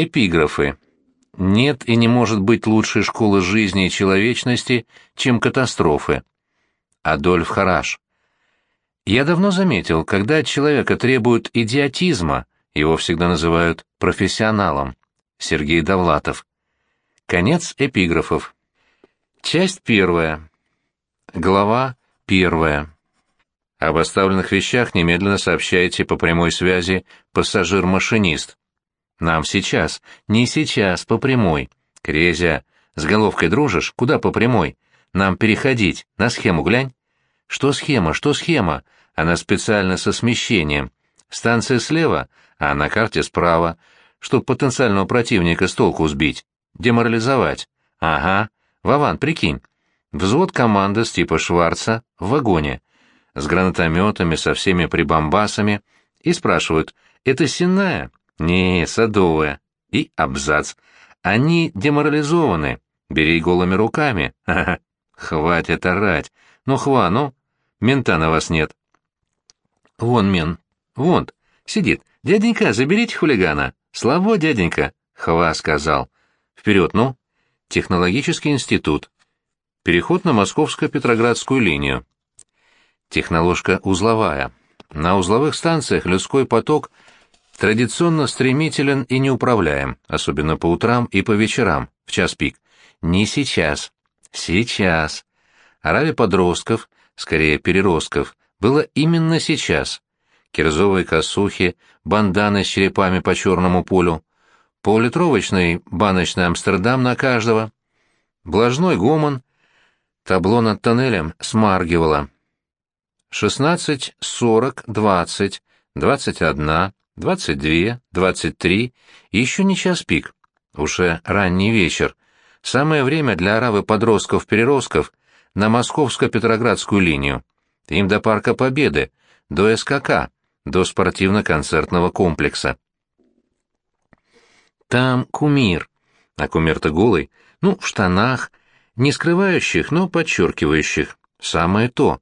Эпиграфы. Нет и не может быть лучшей школы жизни и человечности, чем катастрофы. Адольф Хараш. Я давно заметил, когда от человека требуют идиотизма, его всегда называют профессионалом. Сергей Довлатов. Конец эпиграфов. Часть первая. Глава первая. Об оставленных вещах немедленно сообщайте по прямой связи пассажир-машинист. Нам сейчас, не сейчас, по прямой. Крезя, с головкой дружишь? Куда по прямой? Нам переходить, на схему глянь. Что схема, что схема? Она специально со смещением. Станция слева, а на карте справа, чтобы потенциального противника с толку сбить, деморализовать. Ага, Вован, прикинь. Взвод команды с типа Шварца в вагоне, с гранатометами, со всеми прибамбасами, и спрашивают, это сенная? Не, садовая. И абзац. Они деморализованы. Бери голыми руками. Хватит орать. Ну, хва, ну. Мента на вас нет. Вон мен. Вон. Сидит. Дяденька, заберите хулигана. Слава, дяденька. Хва сказал. Вперед, ну. Технологический институт. Переход на Московско-Петроградскую линию. Техноложка узловая. На узловых станциях людской поток – традиционно стремителен и неуправляем, особенно по утрам и по вечерам, в час пик. Не сейчас. Сейчас. Араве подростков, скорее переростков, было именно сейчас. Кирзовые косухи, банданы с черепами по черному полю, полулитровочный баночный Амстердам на каждого, блажной гомон, табло над тоннелем смаргивало. Шестнадцать, сорок, двадцать, двадцать одна, Двадцать две, двадцать три, еще не час пик. Уже ранний вечер. Самое время для оравы подростков-переростков на московско-петроградскую линию. Им до Парка Победы, до СКК, до спортивно-концертного комплекса. Там кумир. А кумир-то голый, ну, в штанах, не скрывающих, но подчеркивающих. Самое то.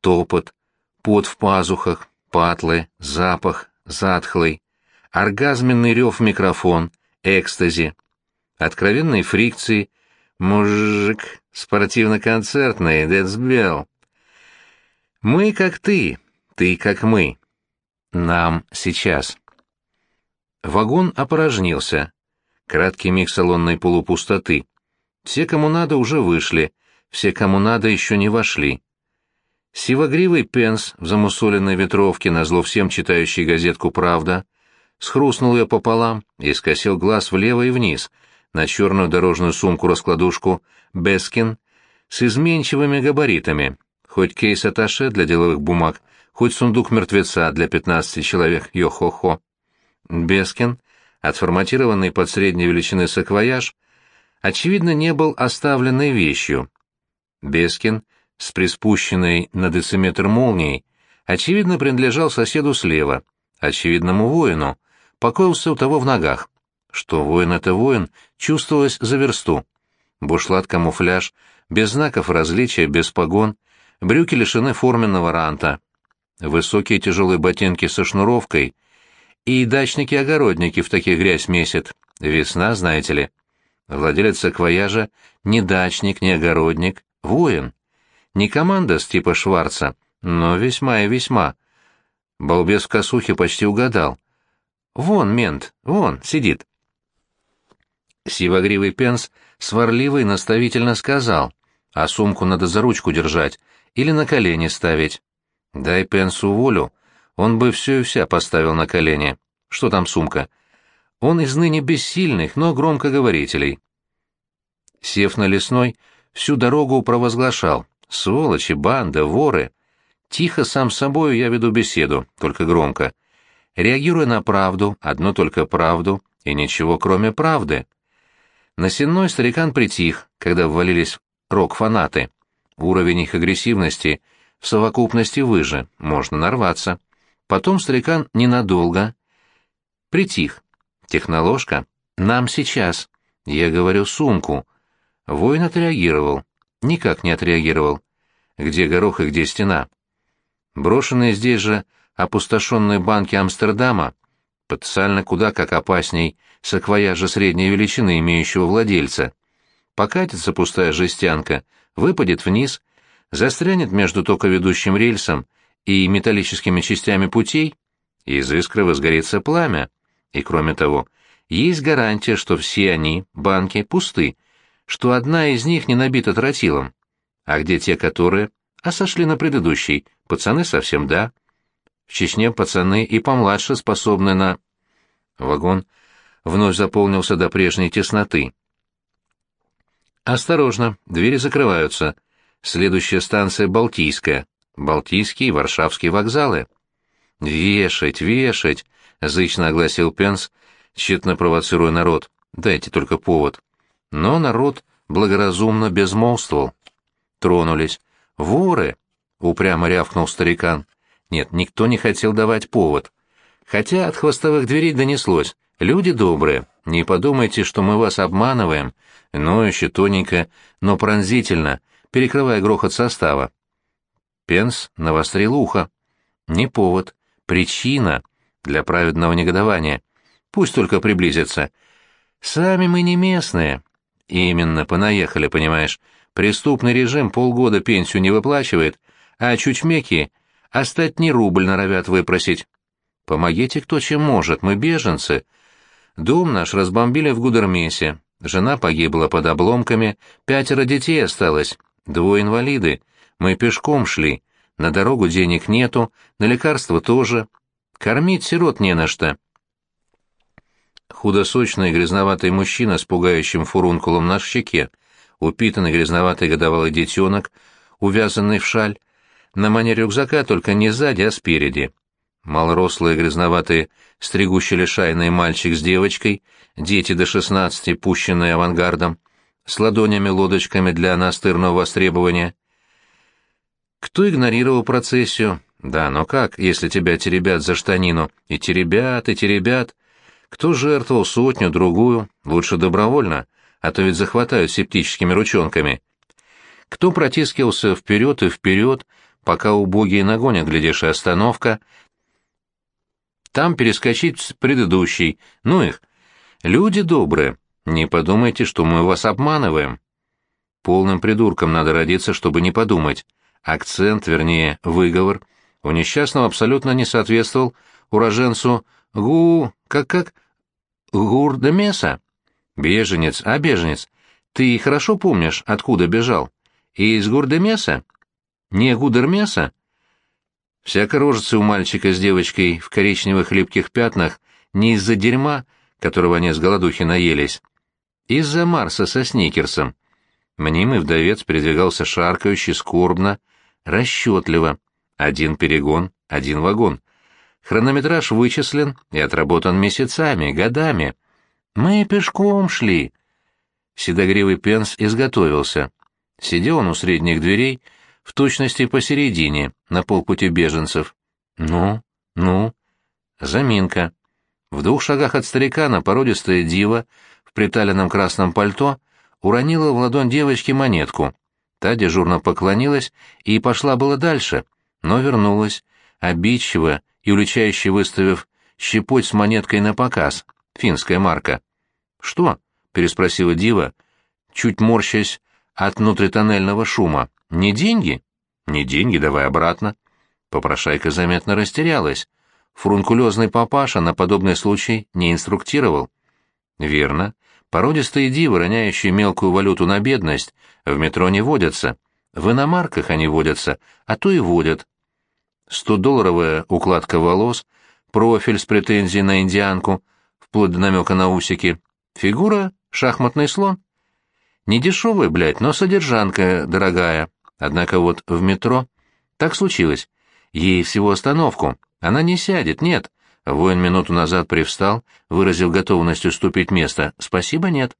Топот, пот в пазухах, патлы, запах, затхлый, оргазменный рев микрофон, экстази, откровенные фрикции, мужик, спортивно-концертный, децбел. Мы как ты, ты как мы. Нам сейчас. Вагон опорожнился. Краткий миг салонной полупустоты. Все, кому надо, уже вышли, все, кому надо, еще не вошли. Сивогривый Пенс в замусоленной ветровке, назло всем читающий газетку «Правда», схрустнул ее пополам и скосил глаз влево и вниз на черную дорожную сумку-раскладушку «Бескин» с изменчивыми габаритами, хоть кейс-атташе для деловых бумаг, хоть сундук мертвеца для 15 человек, йо-хо-хо. Бескин, отформатированный под средней величины саквояж, очевидно, не был оставленной вещью. Бескин — с приспущенной на дециметр молнией, очевидно, принадлежал соседу слева, очевидному воину, покоился у того в ногах. Что воин — это воин, чувствовалось за версту. Бушлат-камуфляж, без знаков различия, без погон, брюки лишены форменного ранта, высокие тяжелые ботинки со шнуровкой и дачники-огородники в таких грязь месяц. Весна, знаете ли. Владелец саквояжа не дачник, не огородник, воин. Не команда с типа Шварца, но весьма и весьма. Балбес в косухе почти угадал. Вон мент, вон, сидит. Сивогривый Пенс сварливо и наставительно сказал, а сумку надо за ручку держать или на колени ставить. Дай Пенсу волю, он бы все и вся поставил на колени. Что там сумка? Он из ныне бессильных, но громкоговорителей. Сев на лесной, всю дорогу провозглашал. Сволочи, банда, воры. Тихо сам собою я веду беседу, только громко. Реагируя на правду, одну только правду, и ничего кроме правды. На сенной старикан притих, когда ввалились рок-фанаты. Уровень их агрессивности в совокупности выше, можно нарваться. Потом старикан ненадолго. Притих. Техноложка. Нам сейчас. Я говорю сумку. Воин отреагировал никак не отреагировал. Где горох и где стена? Брошенные здесь же опустошенные банки Амстердама, потенциально куда как опасней саквояжа средней величины, имеющего владельца. Покатится пустая жестянка, выпадет вниз, застрянет между токоведущим рельсом и металлическими частями путей, и из искры возгорится пламя. И кроме того, есть гарантия, что все они, банки, пусты, что одна из них не набита тротилом. А где те, которые? А сошли на предыдущий. Пацаны совсем да. В Чечне пацаны и помладше способны на... Вагон вновь заполнился до прежней тесноты. «Осторожно, двери закрываются. Следующая станция Балтийская. Балтийский и Варшавский вокзалы». «Вешать, вешать!» — зычно огласил Пенс, тщетно провоцируя народ. «Дайте только повод». Но народ благоразумно безмолвствовал. Тронулись. «Воры!» — упрямо рявкнул старикан. Нет, никто не хотел давать повод. Хотя от хвостовых дверей донеслось. «Люди добрые, не подумайте, что мы вас обманываем», ноюще, тоненько, но пронзительно, перекрывая грохот состава. Пенс навострил ухо. Не повод, причина для праведного негодования. Пусть только приблизится. Сами мы не местные. Именно, понаехали, понимаешь. Преступный режим полгода пенсию не выплачивает, а чучмеки остатний рубль норовят выпросить. Помогите кто чем может, мы беженцы. Дом наш разбомбили в Гудермесе. Жена погибла под обломками, пятеро детей осталось, двое инвалиды. Мы пешком шли, на дорогу денег нету, на лекарства тоже. Кормить сирот не на что. Худосочный грязноватый мужчина с пугающим фурункулом на щеке, упитанный грязноватый годовалый детенок, увязанный в шаль, на манер рюкзака, только не сзади, а спереди. Малорослые грязноватые стригущий лишайный мальчик с девочкой, дети до шестнадцати, пущенные авангардом, с ладонями-лодочками для настырного востребования. Кто игнорировал процессию? Да, но как, если тебя теребят за штанину? И теребят, и теребят. Кто жертвовал сотню, другую? Лучше добровольно, а то ведь захватают септическими ручонками. Кто протискивался вперед и вперед, пока убогие нагонят, глядишь, и остановка. Там перескочить предыдущий, ну их. Люди добрые, не подумайте, что мы вас обманываем. Полным придурком надо родиться, чтобы не подумать. Акцент, вернее, выговор, у несчастного абсолютно не соответствовал уроженцу Гу... как-как? Гурдемеса? Беженец, а беженец, ты хорошо помнишь, откуда бежал? Из Гурдемеса? Не Гудермеса? Вся рожица у мальчика с девочкой в коричневых липких пятнах не из-за дерьма, которого они с голодухи наелись. Из-за Марса со Сникерсом. Мнимый вдовец передвигался шаркающе, скорбно, расчетливо. Один перегон, один вагон. Хронометраж вычислен и отработан месяцами, годами. Мы пешком шли. Седогривый Пенс изготовился. Сидел он у средних дверей, в точности посередине, на полпути беженцев. Ну, ну, заминка. В двух шагах от старика на породистая дива в приталенном красном пальто уронила в ладонь девочки монетку. Та дежурно поклонилась и пошла было дальше, но вернулась, обидчиво и уличающе выставив щепоть с монеткой на показ, финская марка. «Что?» — переспросила дива, чуть морщась от внутритоннельного шума. Не деньги? Не деньги, давай обратно. Попрошайка заметно растерялась. Фрункулезный папаша на подобный случай не инструктировал. Верно. Породистые дивы, роняющие мелкую валюту на бедность, в метро не водятся. В иномарках они водятся, а то и водят. Стодолларовая укладка волос, профиль с претензией на индианку, вплоть до намека на усики, фигура — шахматный слон. Не дешевая, блядь, но содержанка дорогая. Однако вот в метро так случилось. Ей всего остановку. Она не сядет, нет. Воин минуту назад привстал, выразил готовность уступить место. Спасибо, нет.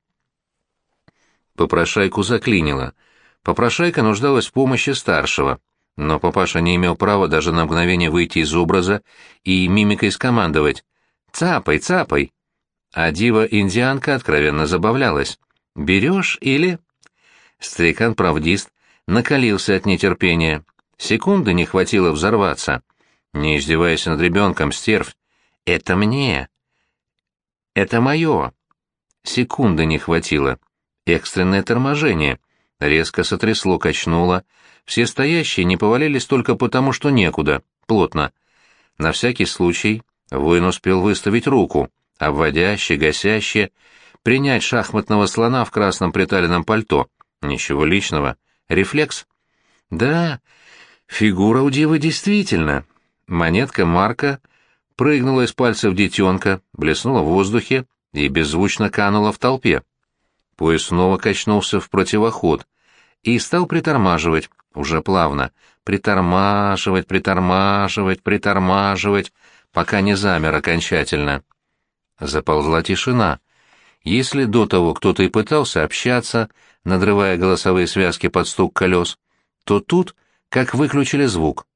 Попрошайку заклинило. Попрошайка нуждалась в помощи старшего. Но папаша не имел права даже на мгновение выйти из образа и мимикой скомандовать. «Цапай, цапай!» А дива-индианка откровенно забавлялась. «Берешь или...» Старикан-правдист накалился от нетерпения. Секунды не хватило взорваться. Не издевайся над ребенком, стервь. Это мне. Это мое. Секунды не хватило. Экстренное торможение. Резко сотрясло, качнуло. Все стоящие не повалились только потому, что некуда, плотно. На всякий случай воин успел выставить руку, обводяще, гасяще, принять шахматного слона в красном приталенном пальто. Ничего личного. Рефлекс. Да, фигура у девы действительно. Монетка Марка прыгнула из пальцев детенка, блеснула в воздухе и беззвучно канула в толпе. Поезд снова качнулся в противоход и стал притормаживать, уже плавно, притормаживать, притормаживать, притормаживать, пока не замер окончательно. Заползла тишина. Если до того кто-то и пытался общаться, надрывая голосовые связки под стук колес, то тут как выключили звук.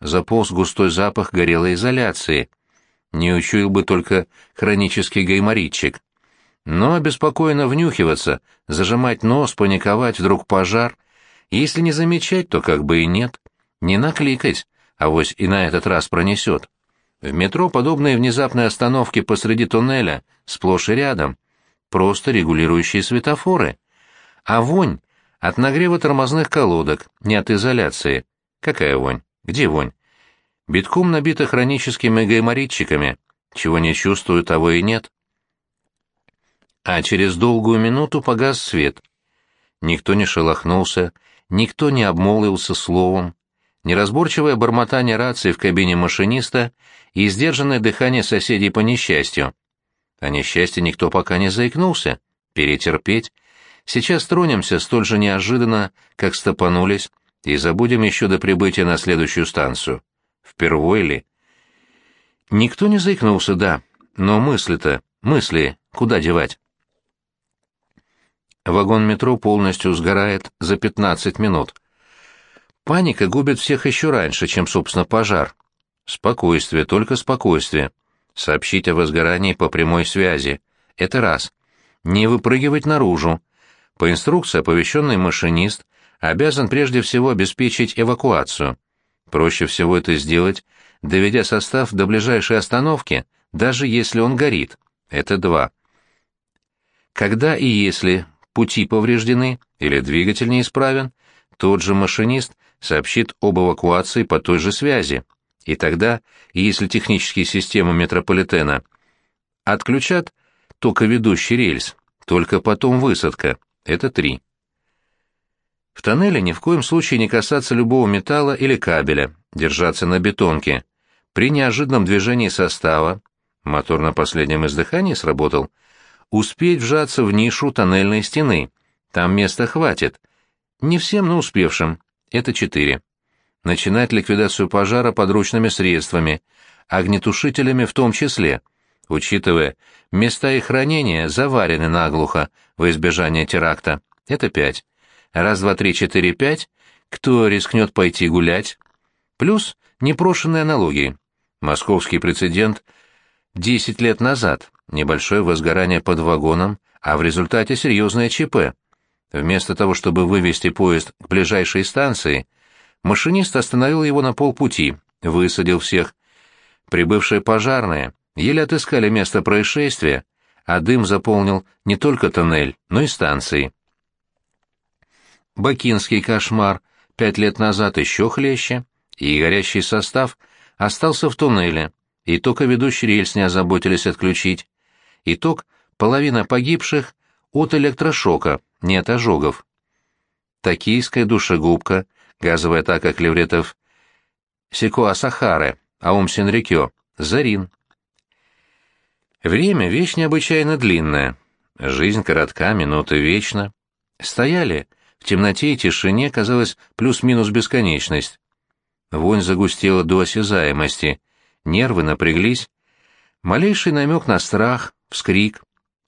Заполз густой запах горелой изоляции. Не учуял бы только хронический гайморитчик. Но обеспокоенно внюхиваться, зажимать нос, паниковать, вдруг пожар. Если не замечать, то как бы и нет. Не накликать, а вось и на этот раз пронесет. В метро подобные внезапные остановки посреди туннеля сплошь и рядом. Просто регулирующие светофоры. А вонь от нагрева тормозных колодок, не от изоляции. Какая вонь? Где вонь? Битком набита хроническими гайморитчиками. Чего не чувствую, того и нет. А через долгую минуту погас свет. Никто не шелохнулся, никто не обмолвился словом. Неразборчивое бормотание рации в кабине машиниста и сдержанное дыхание соседей по несчастью. О несчастье никто пока не заикнулся. Перетерпеть. Сейчас тронемся столь же неожиданно, как стопанулись, и забудем еще до прибытия на следующую станцию. Впервые ли? Никто не заикнулся, да, но мысли-то, мысли, куда девать? Вагон метро полностью сгорает за 15 минут. Паника губит всех еще раньше, чем, собственно, пожар. Спокойствие, только спокойствие. Сообщить о возгорании по прямой связи. Это раз. Не выпрыгивать наружу. По инструкции оповещенный машинист обязан прежде всего обеспечить эвакуацию. Проще всего это сделать, доведя состав до ближайшей остановки, даже если он горит. Это два. Когда и если пути повреждены или двигатель неисправен, тот же машинист сообщит об эвакуации по той же связи. И тогда, если технические системы метрополитена отключат токоведущий рельс, только потом высадка. Это три. В тоннеле ни в коем случае не касаться любого металла или кабеля, держаться на бетонке. При неожиданном движении состава, мотор на последнем издыхании сработал, успеть вжаться в нишу тоннельной стены. Там места хватит. Не всем, но успевшим. Это четыре. Начинать ликвидацию пожара подручными средствами, огнетушителями в том числе, учитывая, места их хранения заварены наглухо во избежание теракта. Это пять. Раз, два, три, четыре, пять. Кто рискнет пойти гулять? Плюс непрошенные аналогии. Московский прецедент десять лет назад. Небольшое возгорание под вагоном, а в результате серьезное ЧП. Вместо того, чтобы вывести поезд к ближайшей станции, машинист остановил его на полпути, высадил всех. Прибывшие пожарные еле отыскали место происшествия, а дым заполнил не только тоннель, но и станции. Бакинский кошмар пять лет назад еще хлеще, и горящий состав остался в туннеле, и только ведущий рельс не озаботились отключить. Итог — половина погибших от электрошока, не от ожогов. Токийская душегубка, газовая атака клевретов Сикоа Сахары, Аум Синрикё, Зарин. Время — вещь необычайно длинная. Жизнь коротка, минуты вечно. Стояли, в темноте и тишине казалось плюс-минус бесконечность. Вонь загустела до осязаемости, нервы напряглись. Малейший намек на страх, вскрик.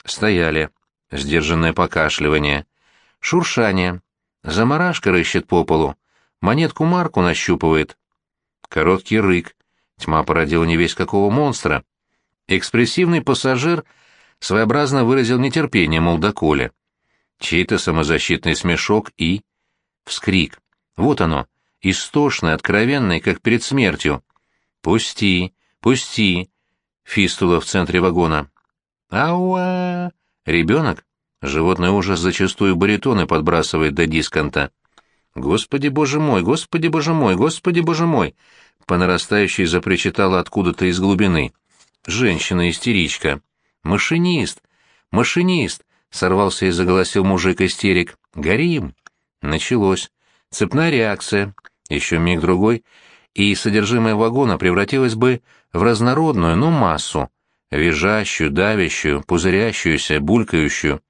Стояли. Сдержанное покашливание. Шуршание. Замарашка рыщет по полу. Монетку Марку нащупывает. Короткий рык. Тьма породила не весь какого монстра. Экспрессивный пассажир своеобразно выразил нетерпение молдоколя. Чей-то самозащитный смешок и... Вскрик. Вот оно, истошный, откровенный, как перед смертью. «Пусти, пусти!» Фистула в центре вагона. «Ауа!» Ребенок? Животный ужас зачастую баритоны подбрасывает до дисконта. «Господи, боже мой! Господи, боже мой! Господи, боже мой!» По нарастающей запричитала откуда-то из глубины. «Женщина-истеричка! Машинист! Машинист!» — сорвался и заголосил мужик-истерик. «Горим!» Началось. Цепная реакция. Еще миг-другой, и содержимое вагона превратилось бы в разнородную, но массу. Визжащую, давящую, пузырящуюся, булькающую.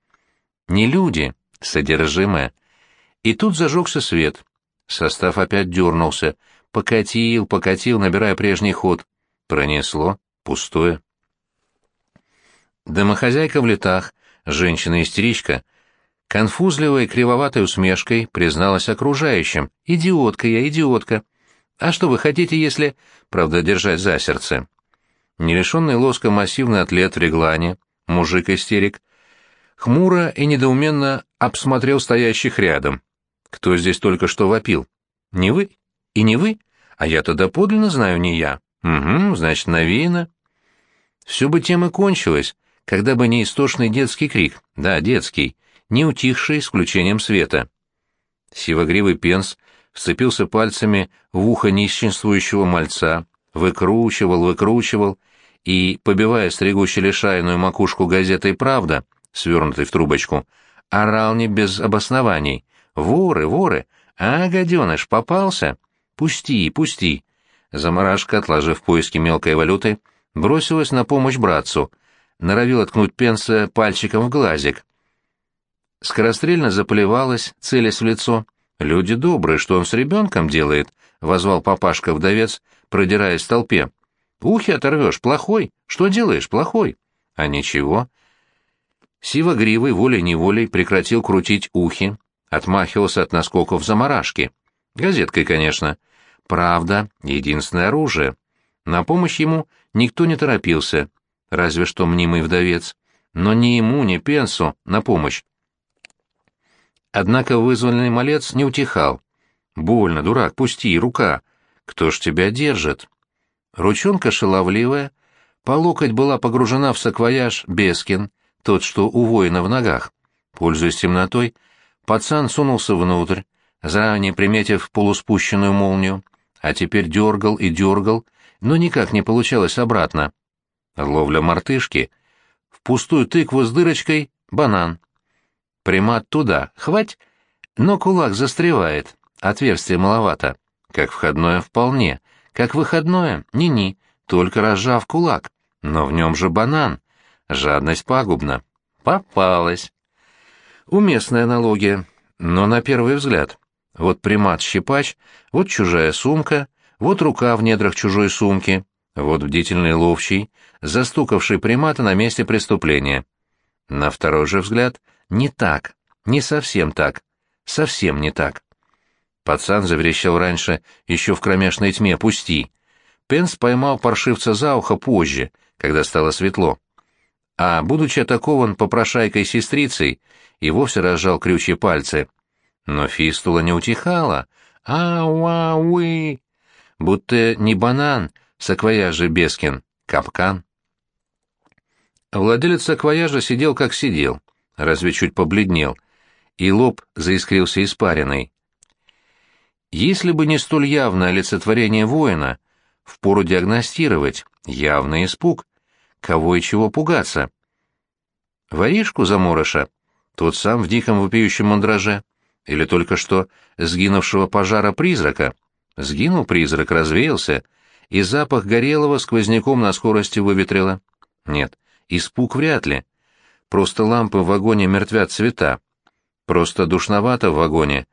Не люди, содержимое. И тут зажегся свет. Состав опять дернулся. Покатил, покатил, набирая прежний ход. Пронесло. Пустое. Домохозяйка в летах, женщина-истеричка, конфузливой кривоватой усмешкой призналась окружающим. «Идиотка я, идиотка! А что вы хотите, если...» Правда, держать за сердце. Нерешенный лоска массивный атлет в реглане, мужик-истерик, хмуро и недоуменно обсмотрел стоящих рядом. Кто здесь только что вопил? Не вы? И не вы? А я-то доподлинно знаю, не я. Угу, значит, навеяно. Все бы тем и кончилось, когда бы не истошный детский крик, да, детский, не утихший исключением света. Сивогривый пенс вцепился пальцами в ухо нищенствующего мальца, выкручивал, выкручивал, и, побивая стригущей лишайную макушку газетой «Правда», свернутой в трубочку, орал не без обоснований. «Воры, воры! А, гаденыш, попался? Пусти, пусти!» Замарашка, отложив поиски мелкой валюты, бросилась на помощь братцу, норовила ткнуть Пенса пальчиком в глазик. Скорострельно заплевалась, целясь в лицо. «Люди добрые, что он с ребенком делает?» — возвал папашка-вдовец, продираясь в толпе. «Ухи оторвешь, плохой. Что делаешь, плохой?» «А ничего». Сива гривой волей-неволей прекратил крутить ухи, отмахивался от наскоков заморашки. Газеткой, конечно. Правда, единственное оружие. На помощь ему никто не торопился, разве что мнимый вдовец. Но ни ему, ни Пенсу на помощь. Однако вызванный малец не утихал. «Больно, дурак, пусти, рука. Кто ж тебя держит?» Ручонка шаловливая, по локоть была погружена в саквояж Бескин, тот, что у воина в ногах. Пользуясь темнотой, пацан сунулся внутрь, заранее приметив полуспущенную молнию, а теперь дергал и дергал, но никак не получалось обратно. Ловля мартышки. В пустую тыкву с дырочкой — банан. Примат туда, хвать, но кулак застревает, отверстие маловато. Как входное вполне, как выходное ни-ни, только разжав кулак. Но в нем же банан. Жадность пагубна. Попалась. Уместная аналогия, но на первый взгляд. Вот примат-щипач, вот чужая сумка, вот рука в недрах чужой сумки, вот бдительный ловчий, застукавший примата на месте преступления. На второй же взгляд, не так, не совсем так, совсем не так. Пацан заверещал раньше, еще в кромешной тьме, пусти. Пенс поймал паршивца за ухо позже, когда стало светло. А, будучи атакован попрошайкой-сестрицей, и вовсе разжал крючья пальцы. Но фистула не утихала. «Ау-ау-уи!» Будто не банан, саквояжи Бескин, капкан. Владелец саквояжа сидел как сидел, разве чуть побледнел, и лоб заискрился испариной. Если бы не столь явное олицетворение воина, впору диагностировать явный испуг. Кого и чего пугаться? Воришку заморыша? Тот сам в диком вопиющем мандраже? Или только что сгинувшего пожара призрака? Сгинул призрак, развеялся, и запах горелого сквозняком на скорости выветрило. Нет, испуг вряд ли. Просто лампы в вагоне мертвят цвета. Просто душновато в вагоне,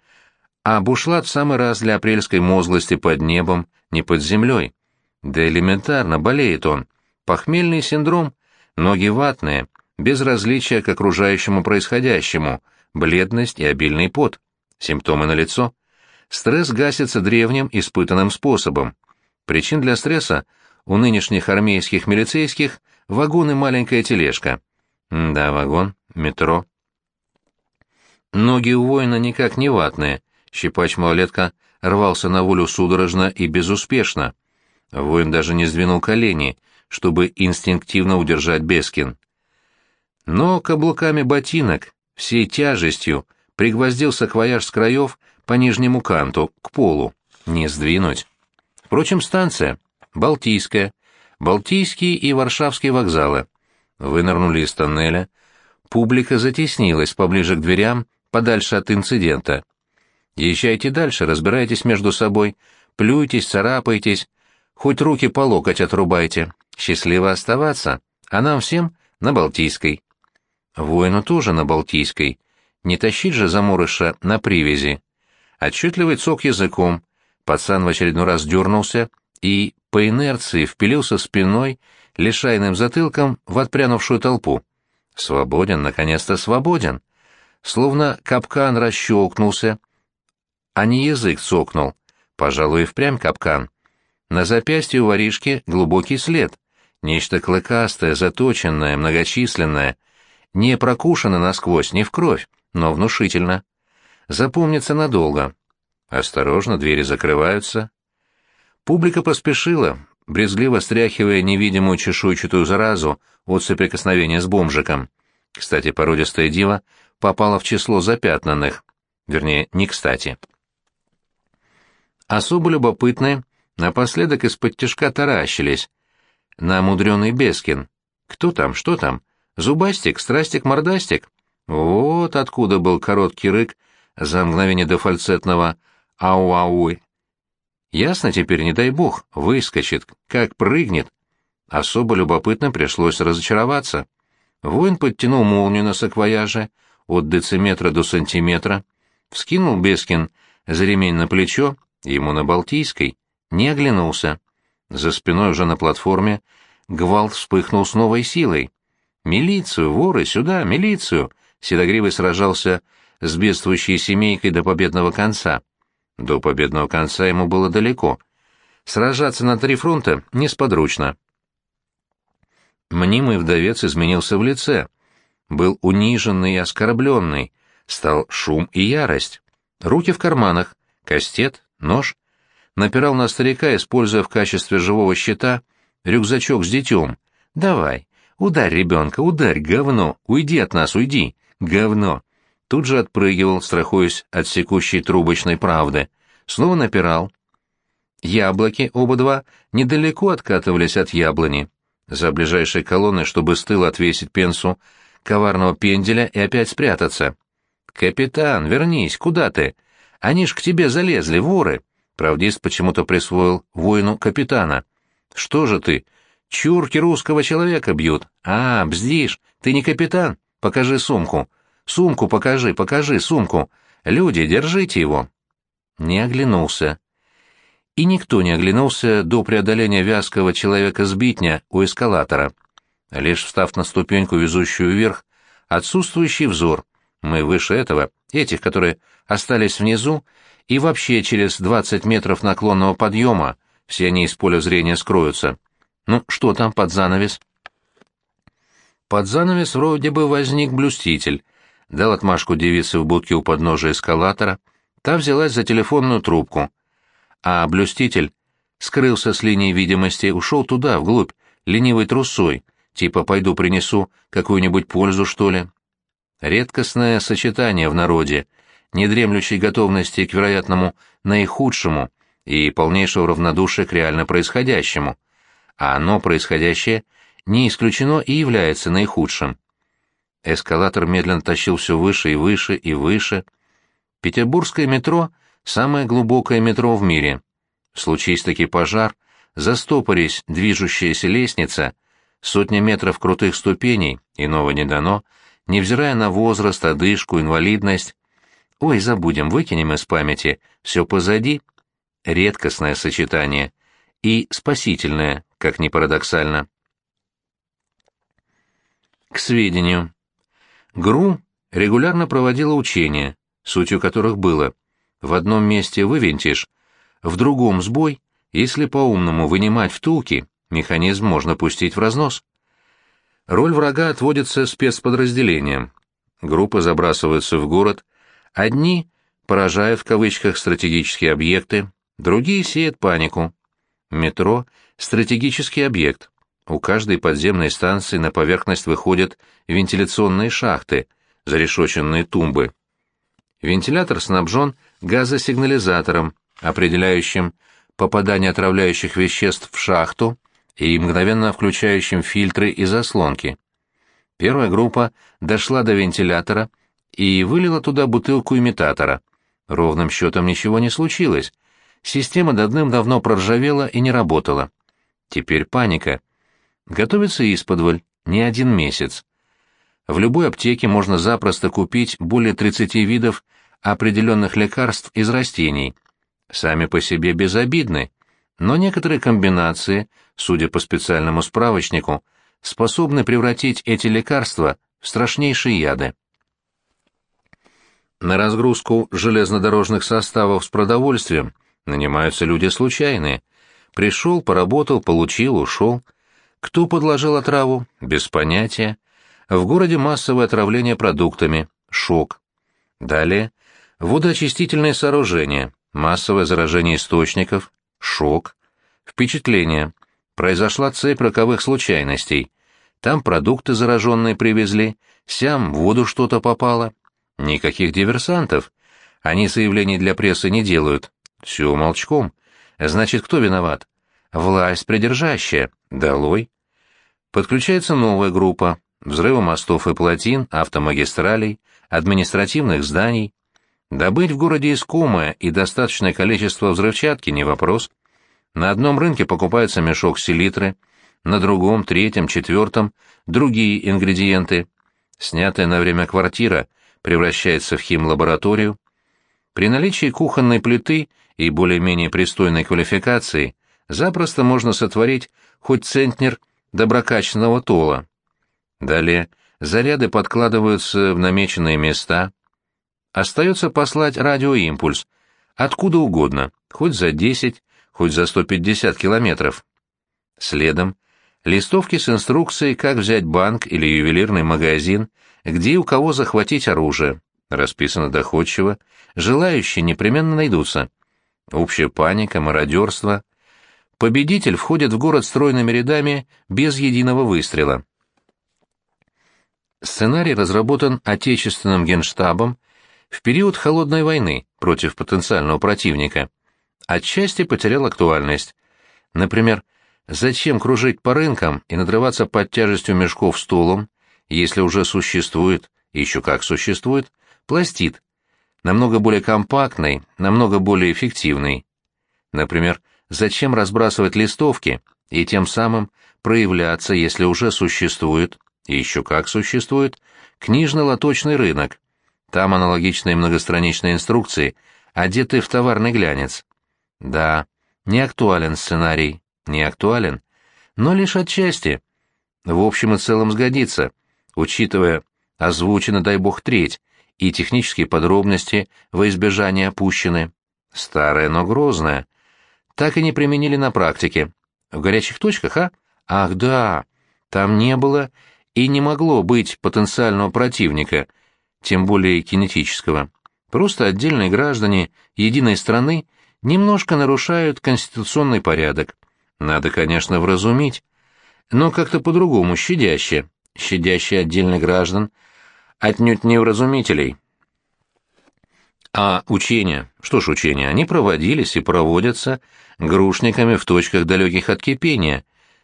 а бушлат в самый раз для апрельской мозглости под небом, не под землей. Да элементарно, болеет он. Похмельный синдром, ноги ватные, безразличие к окружающему происходящему, бледность и обильный пот. Симптомы налицо. Стресс гасится древним испытанным способом. Причин для стресса у нынешних армейских милицейских вагон и маленькая тележка. Да, вагон, метро. Ноги у воина никак не ватные, Щипач-малолетка рвался на волю судорожно и безуспешно. Воин даже не сдвинул колени, чтобы инстинктивно удержать Бескин. но каблуками ботинок, всей тяжестью, пригвоздил саквояж с краев по нижнему канту, к полу. Не сдвинуть. Впрочем, станция — Балтийская, Балтийский и Варшавский вокзалы. Вынырнули из тоннеля. Публика затеснилась поближе к дверям, подальше от инцидента. Езжайте дальше, разбирайтесь между собой, плюйтесь, царапайтесь, хоть руки по локоть отрубайте. Счастливо оставаться, а нам всем на Балтийской. Воину тоже на Балтийской. Не тащить же заморыша на привязи. Отчетливый цок языком. Пацан в очередной раз дернулся и, по инерции, впилился спиной, лишайным затылком в отпрянувшую толпу. Свободен, наконец-то свободен. Словно капкан расщелкнулся, а не язык цокнул. Пожалуй, и впрямь капкан. На запястье у воришки глубокий след. Нечто клыкастое, заточенное, многочисленное. Не прокушено насквозь, не в кровь, но внушительно. Запомнится надолго. Осторожно, двери закрываются. Публика поспешила, брезгливо стряхивая невидимую чешуйчатую заразу от соприкосновения с бомжиком. Кстати, породистая дива попала в число запятнанных. Вернее, не кстати. Особо любопытные напоследок из-под тяжка таращились. На мудреный Бескин. Кто там, что там? Зубастик, страстик, мордастик? Вот откуда был короткий рык за мгновение до фальцетного «ау-ауй». Ясно теперь, не дай бог, выскочит, как прыгнет. Особо любопытно пришлось разочароваться. Воин подтянул молнию на саквояже от дециметра до сантиметра, вскинул Бескин за ремень на плечо ему на Балтийской, не оглянулся. За спиной уже на платформе гвалт вспыхнул с новой силой. «Милицию, воры, сюда, милицию!» Седогривый сражался с бедствующей семейкой до победного конца. До победного конца ему было далеко. Сражаться на три фронта несподручно. Мнимый вдовец изменился в лице. Был униженный и оскорбленный. Стал шум и ярость. Руки в карманах, кастет, нож. Напирал на старика, используя в качестве живого щита рюкзачок с детем. «Давай, ударь ребенка, ударь, говно, уйди от нас, уйди, говно!» Тут же отпрыгивал, страхуясь от секущей трубочной правды. Снова напирал. Яблоки, оба два, недалеко откатывались от яблони. За ближайшей колонной, чтобы с отвесить пенсу, коварного пенделя и опять спрятаться. «Капитан, вернись, куда ты? Они ж к тебе залезли, воры!» Правдист почему-то присвоил воину капитана. «Что же ты? Чурки русского человека бьют. А, бздишь, ты не капитан? Покажи сумку. Сумку покажи, покажи сумку. Люди, держите его!» Не оглянулся. И никто не оглянулся до преодоления вязкого человека-сбитня у эскалатора. Лишь встав на ступеньку, везущую вверх, отсутствующий взор. Мы выше этого, этих, которые остались внизу, и вообще через 20 метров наклонного подъема, все они из поля зрения скроются. Ну, что там под занавес? Под занавес вроде бы возник блюститель, дал отмашку девице в будке у подножия эскалатора, та взялась за телефонную трубку, а блюститель скрылся с линии видимости, ушел туда, вглубь, ленивой трусой, типа «пойду принесу какую-нибудь пользу, что ли». Редкостное сочетание в народе — недремлющей готовности к вероятному наихудшему и полнейшего равнодушия к реально происходящему, а оно, происходящее, не исключено и является наихудшим. Эскалатор медленно тащил все выше и выше и выше. Петербургское метро — самое глубокое метро в мире. Случись таки пожар, застопорись движущаяся лестница, сотни метров крутых ступеней, иного не дано, невзирая на возраст, одышку, инвалидность, Ой, забудем, выкинем из памяти. Все позади. Редкостное сочетание. И спасительное, как ни парадоксально. К сведению. ГРУ регулярно проводила учения, сутью которых было в одном месте вывинтишь, в другом сбой, если по-умному вынимать втулки, механизм можно пустить в разнос. Роль врага отводится спецподразделениям. Группы забрасываются в город, Одни поражают в кавычках стратегические объекты, другие сеют панику. Метро — стратегический объект. У каждой подземной станции на поверхность выходят вентиляционные шахты, зарешоченные тумбы. Вентилятор снабжен газосигнализатором, определяющим попадание отравляющих веществ в шахту и мгновенно включающим фильтры и заслонки. Первая группа дошла до вентилятора и вылила туда бутылку имитатора. Ровным счетом ничего не случилось. Система давным-давно проржавела и не работала. Теперь паника. Готовится исподволь, не один месяц. В любой аптеке можно запросто купить более 30 видов определенных лекарств из растений. Сами по себе безобидны, но некоторые комбинации, судя по специальному справочнику, способны превратить эти лекарства в страшнейшие яды. На разгрузку железнодорожных составов с продовольствием нанимаются люди случайные. Пришел, поработал, получил, ушел. Кто подложил отраву? Без понятия. В городе массовое отравление продуктами. Шок. Далее. Водоочистительные сооружения. Массовое заражение источников. Шок. Впечатление. Произошла цепь роковых случайностей. Там продукты зараженные привезли, сям в воду что-то попало. Никаких диверсантов. Они заявлений для прессы не делают. Все молчком. Значит, кто виноват? Власть придержащая. Долой. Подключается новая группа. Взрывы мостов и плотин, автомагистралей, административных зданий. Добыть в городе искомое и достаточное количество взрывчатки не вопрос. На одном рынке покупается мешок селитры, на другом, третьем, четвертом другие ингредиенты. Снятая на время квартира превращается в химлабораторию. При наличии кухонной плиты и более-менее пристойной квалификации запросто можно сотворить хоть центнер доброкачественного тола. Далее заряды подкладываются в намеченные места. Остается послать радиоимпульс, откуда угодно, хоть за 10, хоть за 150 километров. Следом листовки с инструкцией, как взять банк или ювелирный магазин, где и у кого захватить оружие. Расписано доходчиво, желающие непременно найдутся. Общая паника, мародерство. Победитель входит в город стройными рядами без единого выстрела. Сценарий разработан отечественным генштабом в период холодной войны против потенциального противника. Отчасти потерял актуальность. Например, зачем кружить по рынкам и надрываться под тяжестью мешков стулом, если уже существует, еще как существует, пластид, намного более компактный, намного более эффективный. Например, зачем разбрасывать листовки и тем самым проявляться, если уже существует еще как существует, книжно-лоточный рынок. Там аналогичные многостраничные инструкции, одеты в товарный глянец. Да, не актуален сценарий, не актуален, но лишь отчасти. В общем и целом сгодится, учитывая озвучено, дай бог, треть, и технические подробности во избежание опущены. Старое, но грозное. Так и не применили на практике. В горячих точках, а? Ах, да, там не было и не могло быть потенциального противника, тем более кинетического. Просто отдельные граждане единой страны немножко нарушают конституционный порядок. Надо, конечно, вразумить, но как-то по-другому, щадяще, щадяще отдельных граждан, отнюдь не вразумителей. А учения? Что ж учения? Они проводились и проводятся грушниками в точках далеких от кипения,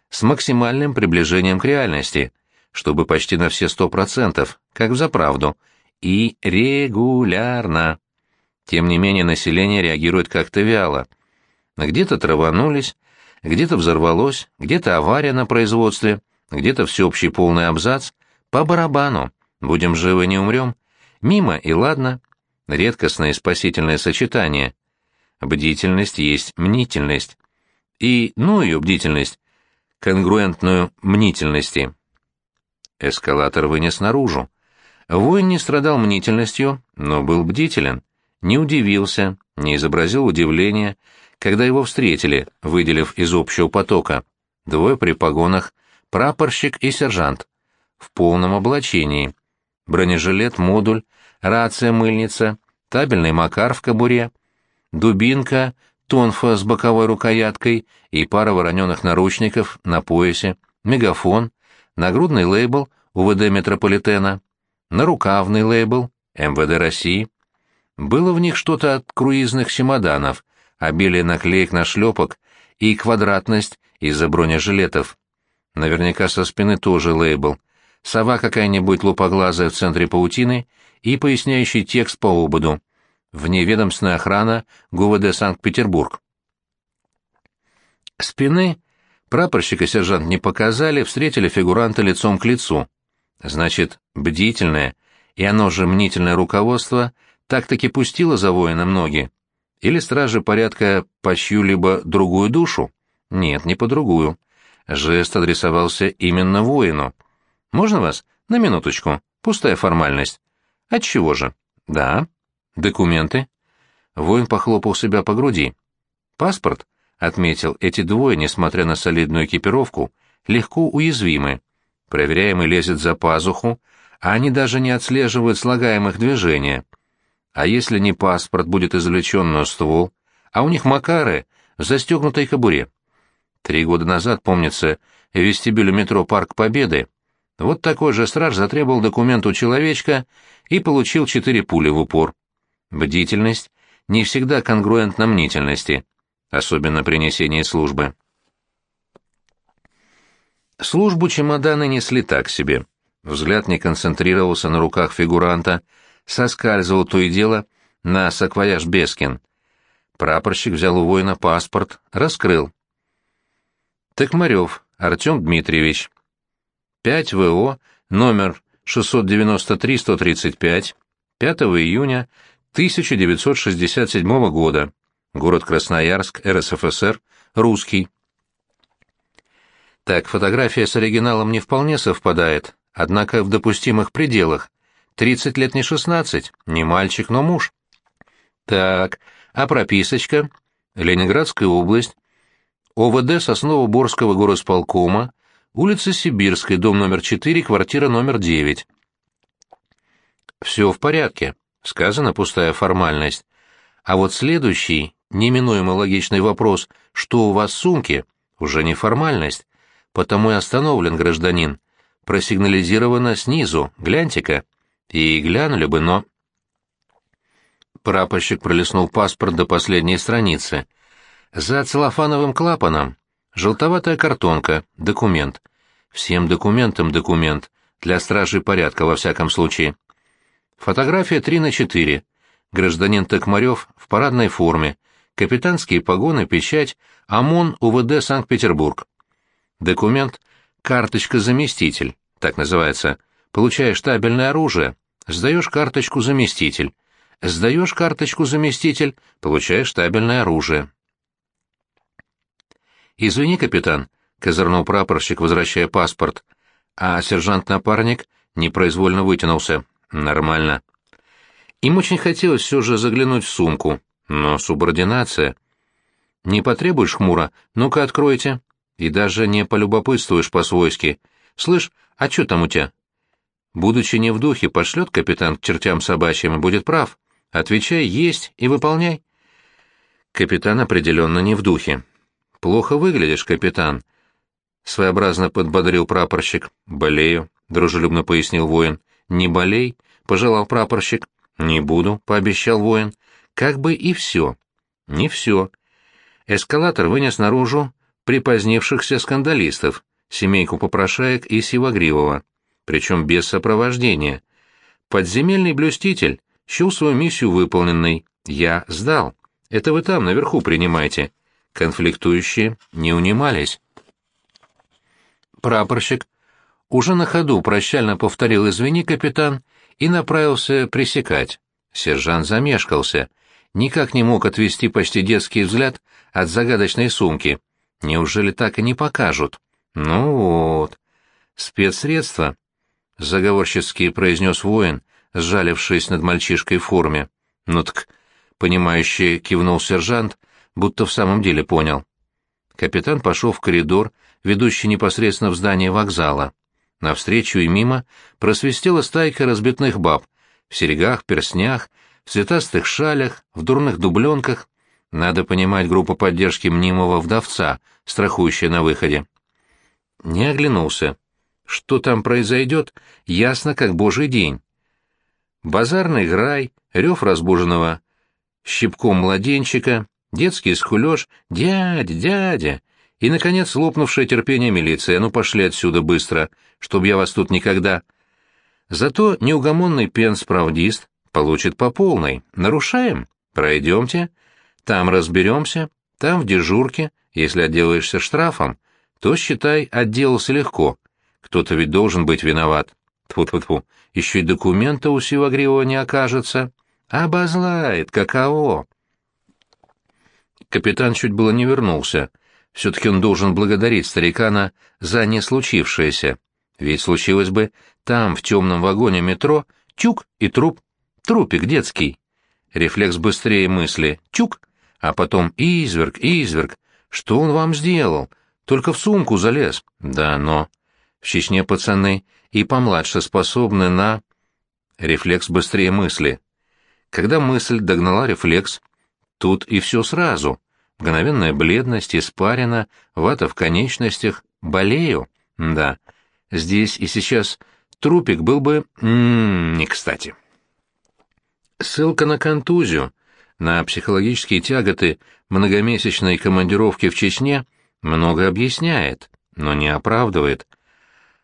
с максимальным приближением к реальности – чтобы почти на все сто процентов, как в заправду, и регулярно. Тем не менее население реагирует как-то вяло. Где-то траванулись, где-то взорвалось, где-то авария на производстве, где-то всеобщий полный абзац. По барабану. Будем живы, не умрем. Мимо и ладно. Редкостное спасительное сочетание. Бдительность есть мнительность. И, ну ее бдительность, конгруентную мнительности. Эскалатор вынес наружу. Воин не страдал мнительностью, но был бдителен. Не удивился, не изобразил удивления, когда его встретили, выделив из общего потока. Двое при погонах, прапорщик и сержант. В полном облачении. Бронежилет, модуль, рация-мыльница, табельный макар в кобуре, дубинка, тонфа с боковой рукояткой и пара вороненых наручников на поясе, мегафон, нагрудный лейбл УВД Метрополитена, нарукавный лейбл МВД России. Было в них что-то от круизных чемоданов, обилие наклеек на шлепок и квадратность из-за бронежилетов. Наверняка со спины тоже лейбл. Сова какая-нибудь лупоглазая в центре паутины и поясняющий текст по ободу. Вневедомственная охрана ГУВД Санкт-Петербург. Спины прапорщика сержант не показали, встретили фигуранта лицом к лицу. Значит, бдительное, и оно же мнительное руководство так-таки пустило за воином ноги. Или стражи порядка по чью-либо другую душу? Нет, не по другую. Жест адресовался именно воину. «Можно вас? На минуточку. Пустая формальность». «Отчего же?» «Да». «Документы?» Воин похлопал себя по груди. «Паспорт?» — отметил, эти двое, несмотря на солидную экипировку, легко уязвимы. Проверяемый лезет за пазуху, а они даже не отслеживают слагаемых движения. А если не паспорт будет извлечен на ствол, а у них макары в застегнутой кобуре? Три года назад, помнится, в вестибюле метро «Парк Победы» вот такой же страж затребовал документ у человечка и получил четыре пули в упор. Бдительность не всегда конгруентна мнительности, особенно при несении службы. Службу чемоданы несли так себе. Взгляд не концентрировался на руках фигуранта, соскальзывал то и дело на саквояж Бескин. Прапорщик взял у воина паспорт, раскрыл. Токмарев Артем Дмитриевич. 5 ВО, номер 693-135, 5 июня 1967 года. Город Красноярск, РСФСР, русский. Так, фотография с оригиналом не вполне совпадает, однако в допустимых пределах. 30 лет не 16, не мальчик, но муж. Так, а прописочка? Ленинградская область, ОВД Сосново-Борского горосполкома, улица Сибирская, дом номер 4, квартира номер 9. Все в порядке, сказана пустая формальность. А вот следующий, неминуемо логичный вопрос «что у вас в сумке?» уже не формальность, потому и остановлен гражданин. Просигнализировано снизу, гляньте-ка. И глянули бы, но... Прапорщик пролистнул паспорт до последней страницы. За целлофановым клапаном желтоватая картонка, документ. Всем документам документ, для стражей порядка во всяком случае. Фотография 3 на 4. Гражданин Токмарев в парадной форме, капитанские погоны, печать, ОМОН УВД Санкт-Петербург. Документ «Карточка-заместитель», так называется. Получаешь табельное оружие, сдаешь карточку «Заместитель». Сдаешь карточку «Заместитель», получаешь табельное оружие. «Извини, капитан», — козырнул прапорщик, возвращая паспорт, а сержант-напарник непроизвольно вытянулся. «Нормально». Им очень хотелось все же заглянуть в сумку, но субординация. «Не потребуешь хмуро? Ну-ка, откройте». И даже не полюбопытствуешь по-свойски. «Слышь, а что там у тебя?» Будучи не в духе, пошлет капитан к чертям собачьим и будет прав. Отвечай «есть» и выполняй. Капитан определенно не в духе. «Плохо выглядишь, капитан», — своеобразно подбодрил прапорщик. «Болею», — дружелюбно пояснил воин. «Не болей», — пожелал прапорщик. «Не буду», — пообещал воин. «Как бы и все». «Не все». Эскалатор вынес наружу припозднившихся скандалистов, семейку попрошаек и Сивагривого, причем без сопровождения. Подземельный блюститель счел свою миссию выполненной. Я сдал. Это вы там, наверху, принимайте конфликтующие не унимались. Прапорщик уже на ходу прощально повторил «извини, капитан» и направился пресекать. Сержант замешкался, никак не мог отвести почти детский взгляд от загадочной сумки. Неужели так и не покажут? Ну вот. Спецсредства, — заговорчески произнес воин, сжалившись над мальчишкой в форме. Ну так, — понимающе кивнул сержант, будто в самом деле понял. Капитан пошел в коридор, ведущий непосредственно в здание вокзала. Навстречу и мимо просвистела стайка разбитных баб в серегах, перстнях, в цветастых шалях, в дурных дубленках. Надо понимать группу поддержки мнимого вдовца, страхующая на выходе. не оглянулся. Что там произойдет, ясно как божий день. Базарный грай, рев разбуженного щипком младенчика, детский скулеж, «Дядя, дядя!» и, наконец, лопнувшее терпение милиции. «Ну, пошли отсюда быстро, чтобы я вас тут никогда...» Зато неугомонный пенс-правдист получит по полной. Нарушаем? Пройдемте. Там разберемся. Там в дежурке, если отделаешься штрафом, то, считай, отделался легко. Кто-то ведь должен быть виноват. Тьфу-тьфу-тьфу, еще и документа у Сивагривого не окажется. Обозлает, каково. Капитан чуть было не вернулся. Все-таки он должен благодарить старикана за не случившееся. Ведь случилось бы там, в темном вагоне метро, чук и труп. Трупик детский. Рефлекс быстрее мысли. Чук. А потом изверг, изверг. Что он вам сделал? Только в сумку залез. Да, но... В Чечне пацаны и помладше способны на... Рефлекс быстрее мысли. Когда мысль догнала рефлекс, тут и все сразу. Мгновенная бледность, испарина, вата в конечностях, болею. Да, здесь и сейчас трупик был бы... М -м, не кстати. Ссылка на контузию, на психологические тяготы многомесячной командировки в Чечне много объясняет, но не оправдывает.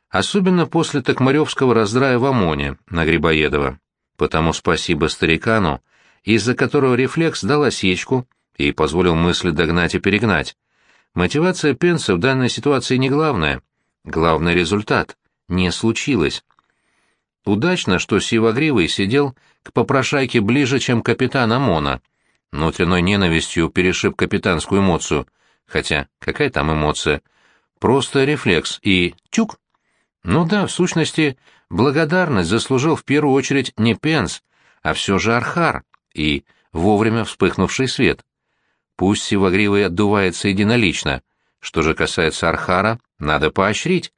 Особенно после Токмаревского раздрая в ОМОНе на Грибоедова. Потому спасибо старикану, из-за которого рефлекс дал осечку и позволил мысли догнать и перегнать. Мотивация Пенса в данной ситуации не главное. Главный результат. Не случилось. Удачно, что Сивагривый сидел к попрошайке ближе, чем капитан ОМОНа. Внутренной ненавистью перешиб капитанскую эмоцию. Хотя, какая там эмоция? Просто рефлекс и тюк. Ну да, в сущности, благодарность заслужил в первую очередь не Пенс, а все же Архар и вовремя вспыхнувший свет. Пусть Сивагривый отдувается единолично. Что же касается Архара, надо поощрить.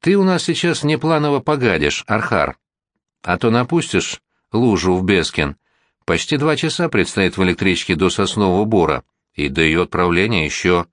Ты у нас сейчас непланово погадишь, Архар. А то напустишь лужу в Бескин. Почти два часа предстоит в электричке до Соснового Бора, и до ее отправления еще